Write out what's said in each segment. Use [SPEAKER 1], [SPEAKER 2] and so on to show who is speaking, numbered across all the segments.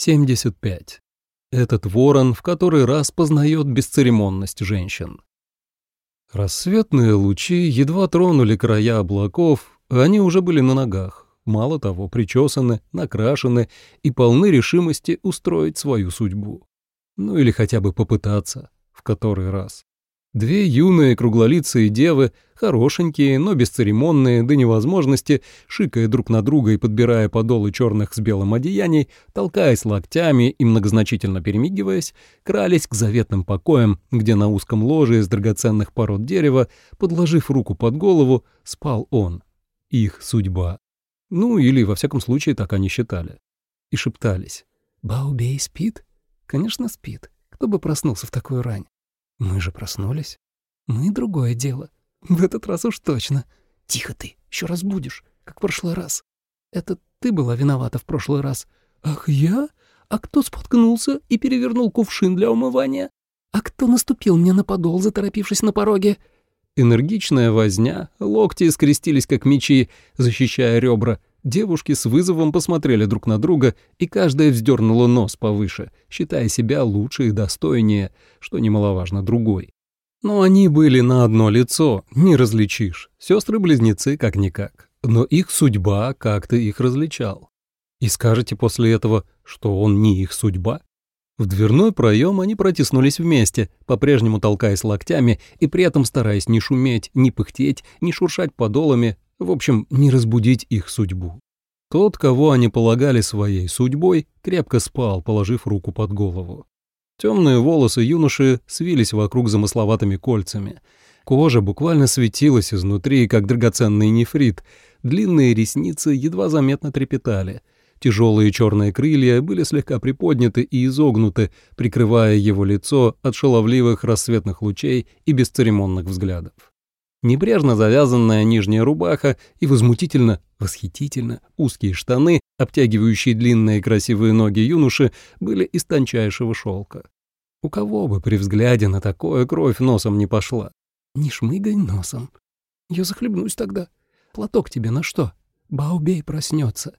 [SPEAKER 1] 75. Этот ворон в который раз познает бесцеремонность женщин. Рассветные лучи едва тронули края облаков, они уже были на ногах. Мало того, причесаны, накрашены и полны решимости устроить свою судьбу. Ну или хотя бы попытаться, в который раз. Две юные круглолицые девы, хорошенькие, но бесцеремонные до невозможности, шикая друг на друга и подбирая подолы черных с белым одеяний, толкаясь локтями и многозначительно перемигиваясь, крались к заветным покоям, где на узком ложе из драгоценных пород дерева, подложив руку под голову, спал он. Их судьба. Ну, или, во всяком случае, так они считали. И шептались. «Баубей спит?» «Конечно, спит. Кто бы проснулся в такую рань?» Мы же проснулись. Мы другое дело. В этот раз уж точно. Тихо ты, еще раз будешь, как в прошлый раз. Это ты была виновата в прошлый раз. Ах, я? А кто споткнулся и перевернул кувшин для умывания? А кто наступил мне на подол, заторопившись на пороге? Энергичная возня, локти скрестились как мечи, защищая ребра. Девушки с вызовом посмотрели друг на друга, и каждая вздернула нос повыше, считая себя лучше и достойнее, что немаловажно другой. Но они были на одно лицо, не различишь. Сестры-близнецы как-никак. Но их судьба как-то их различал. И скажете после этого, что он не их судьба? В дверной проем они протиснулись вместе, по-прежнему толкаясь локтями и при этом стараясь не шуметь, не пыхтеть, не шуршать подолами, в общем, не разбудить их судьбу. Тот, кого они полагали своей судьбой, крепко спал, положив руку под голову. Темные волосы юноши свились вокруг замысловатыми кольцами. Кожа буквально светилась изнутри, как драгоценный нефрит. Длинные ресницы едва заметно трепетали. Тяжелые черные крылья были слегка приподняты и изогнуты, прикрывая его лицо от шаловливых рассветных лучей и бесцеремонных взглядов. Небрежно завязанная нижняя рубаха и возмутительно, восхитительно узкие штаны, обтягивающие длинные красивые ноги юноши, были из тончайшего шелка. У кого бы при взгляде на такое кровь носом не пошла? Не шмыгай носом. Я захлебнусь тогда. Платок тебе на что? Баубей проснется.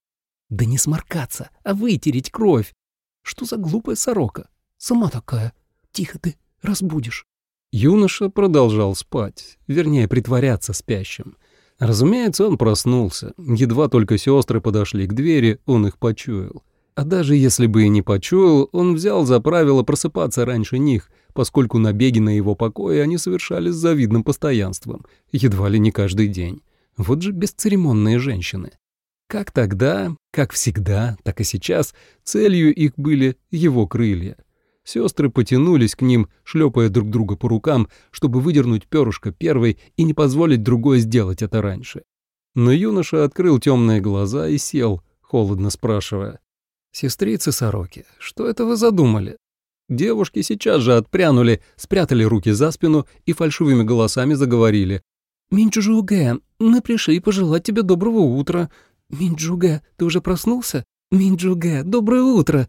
[SPEAKER 1] Да не сморкаться, а вытереть кровь. Что за глупая сорока? Сама такая. Тихо ты, разбудишь. Юноша продолжал спать, вернее, притворяться спящим. Разумеется, он проснулся. Едва только сестры подошли к двери, он их почуял. А даже если бы и не почуял, он взял за правило просыпаться раньше них, поскольку набеги на его покое они совершали с завидным постоянством, едва ли не каждый день. Вот же бесцеремонные женщины. Как тогда, как всегда, так и сейчас, целью их были его крылья — Сестры потянулись к ним, шлепая друг друга по рукам, чтобы выдернуть перышко первой и не позволить другой сделать это раньше. Но юноша открыл темные глаза и сел, холодно спрашивая. «Сестрицы сороки, что это вы задумали?» Девушки сейчас же отпрянули, спрятали руки за спину и фальшивыми голосами заговорили. «Минджуге, мы пришли пожелать тебе доброго утра. Минджуге, ты уже проснулся? Минджуге, доброе утро!»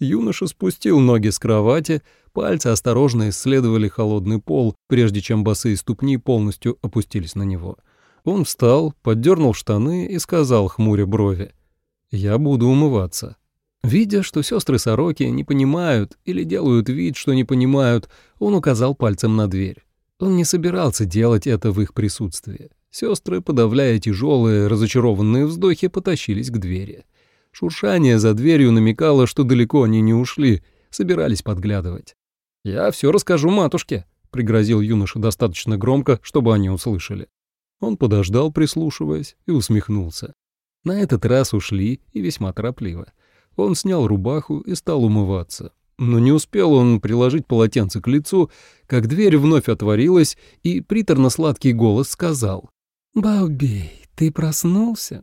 [SPEAKER 1] Юноша спустил ноги с кровати, пальцы осторожно исследовали холодный пол, прежде чем босые ступни полностью опустились на него. Он встал, поддернул штаны и сказал хмуря брови. «Я буду умываться». Видя, что сестры сороки не понимают или делают вид, что не понимают, он указал пальцем на дверь. Он не собирался делать это в их присутствии. Сестры, подавляя тяжелые, разочарованные вздохи, потащились к двери. Шуршание за дверью намекало, что далеко они не ушли, собирались подглядывать. «Я все расскажу матушке», — пригрозил юноша достаточно громко, чтобы они услышали. Он подождал, прислушиваясь, и усмехнулся. На этот раз ушли и весьма торопливо. Он снял рубаху и стал умываться. Но не успел он приложить полотенце к лицу, как дверь вновь отворилась, и приторно-сладкий голос сказал. «Баубей, ты проснулся?»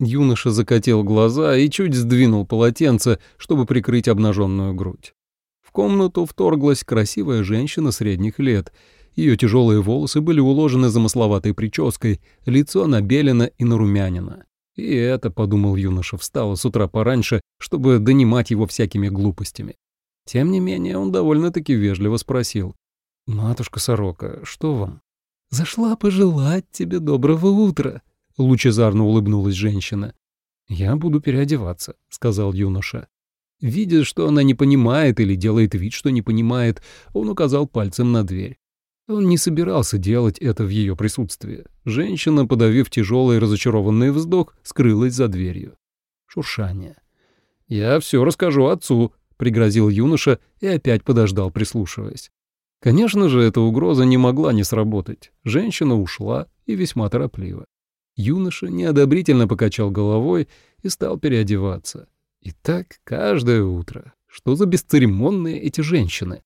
[SPEAKER 1] Юноша закатил глаза и чуть сдвинул полотенце, чтобы прикрыть обнаженную грудь. В комнату вторглась красивая женщина средних лет. Ее тяжелые волосы были уложены замысловатой прической, лицо набелено и нарумянено. И это, подумал юноша, встала с утра пораньше, чтобы донимать его всякими глупостями. Тем не менее, он довольно-таки вежливо спросил. «Матушка Сорока, что вам?» «Зашла пожелать тебе доброго утра», — лучезарно улыбнулась женщина. «Я буду переодеваться», — сказал юноша. Видя, что она не понимает или делает вид, что не понимает, он указал пальцем на дверь. Он не собирался делать это в ее присутствии. Женщина, подавив тяжелый разочарованный вздох, скрылась за дверью. Шуршание. «Я все расскажу отцу», — пригрозил юноша и опять подождал, прислушиваясь. Конечно же, эта угроза не могла не сработать. Женщина ушла и весьма торопливо. Юноша неодобрительно покачал головой и стал переодеваться. И так каждое утро. Что за бесцеремонные эти женщины?